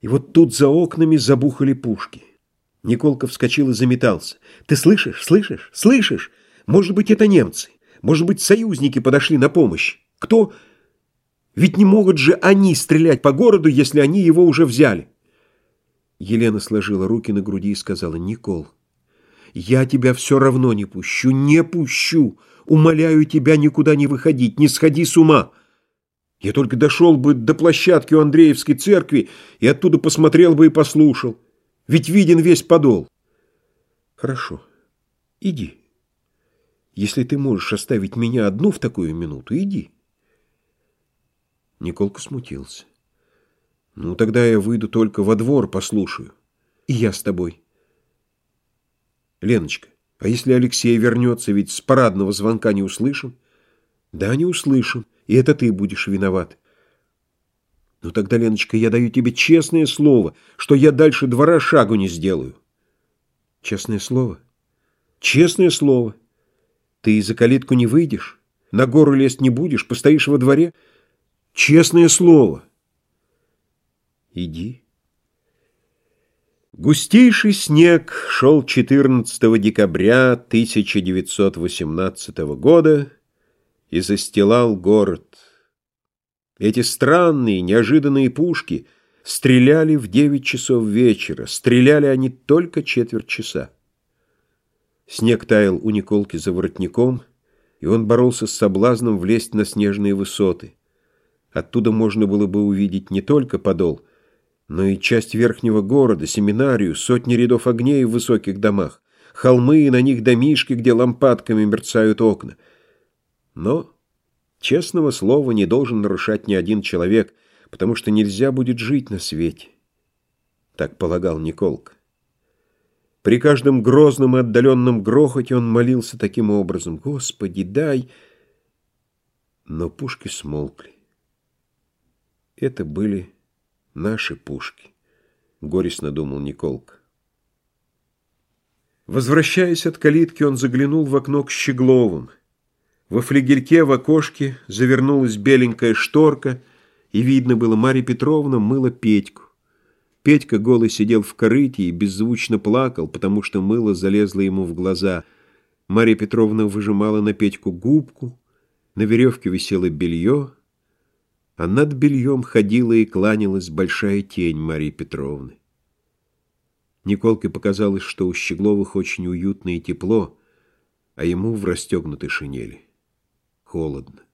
И вот тут за окнами забухали пушки. Николка вскочил и заметался. «Ты слышишь? Слышишь? Слышишь? Может быть, это немцы. Может быть, союзники подошли на помощь. Кто? Ведь не могут же они стрелять по городу, если они его уже взяли». Елена сложила руки на груди и сказала, «Никол, я тебя все равно не пущу, не пущу. Умоляю тебя никуда не выходить, не сходи с ума». Я только дошел бы до площадки у Андреевской церкви и оттуда посмотрел бы и послушал. Ведь виден весь подол. Хорошо, иди. Если ты можешь оставить меня одну в такую минуту, иди. Николка смутился. Ну, тогда я выйду только во двор, послушаю. И я с тобой. Леночка, а если Алексей вернется, ведь с парадного звонка не услышим? Да, не услышим. И это ты будешь виноват. Ну тогда, Леночка, я даю тебе честное слово, что я дальше двора шагу не сделаю. Честное слово? Честное слово. Ты за калитку не выйдешь, на гору лезть не будешь, постоишь во дворе. Честное слово. Иди. Густейший снег шел 14 декабря 1918 года и застилал город. Эти странные, неожиданные пушки стреляли в девять часов вечера. Стреляли они только четверть часа. Снег таял у Николки за воротником, и он боролся с соблазном влезть на снежные высоты. Оттуда можно было бы увидеть не только подол, но и часть верхнего города, семинарию, сотни рядов огней в высоких домах, холмы и на них домишки, где лампадками мерцают окна — но честного слова не должен нарушать ни один человек, потому что нельзя будет жить на свете. Так полагал Николка. При каждом грозном и отдаленном грохоте он молился таким образом. «Господи, дай!» Но пушки смолкли. Это были наши пушки, — горестно думал Николка. Возвращаясь от калитки, он заглянул в окно к Щегловым. Во флигельке в окошке завернулась беленькая шторка, и видно было, Марья Петровна мыла Петьку. Петька голый сидел в корыте и беззвучно плакал, потому что мыло залезло ему в глаза. Марья Петровна выжимала на Петьку губку, на веревке висело белье, а над бельем ходила и кланялась большая тень Марьи Петровны. Николке показалось, что у Щегловых очень уютно и тепло, а ему в расстегнутой шинели холодно.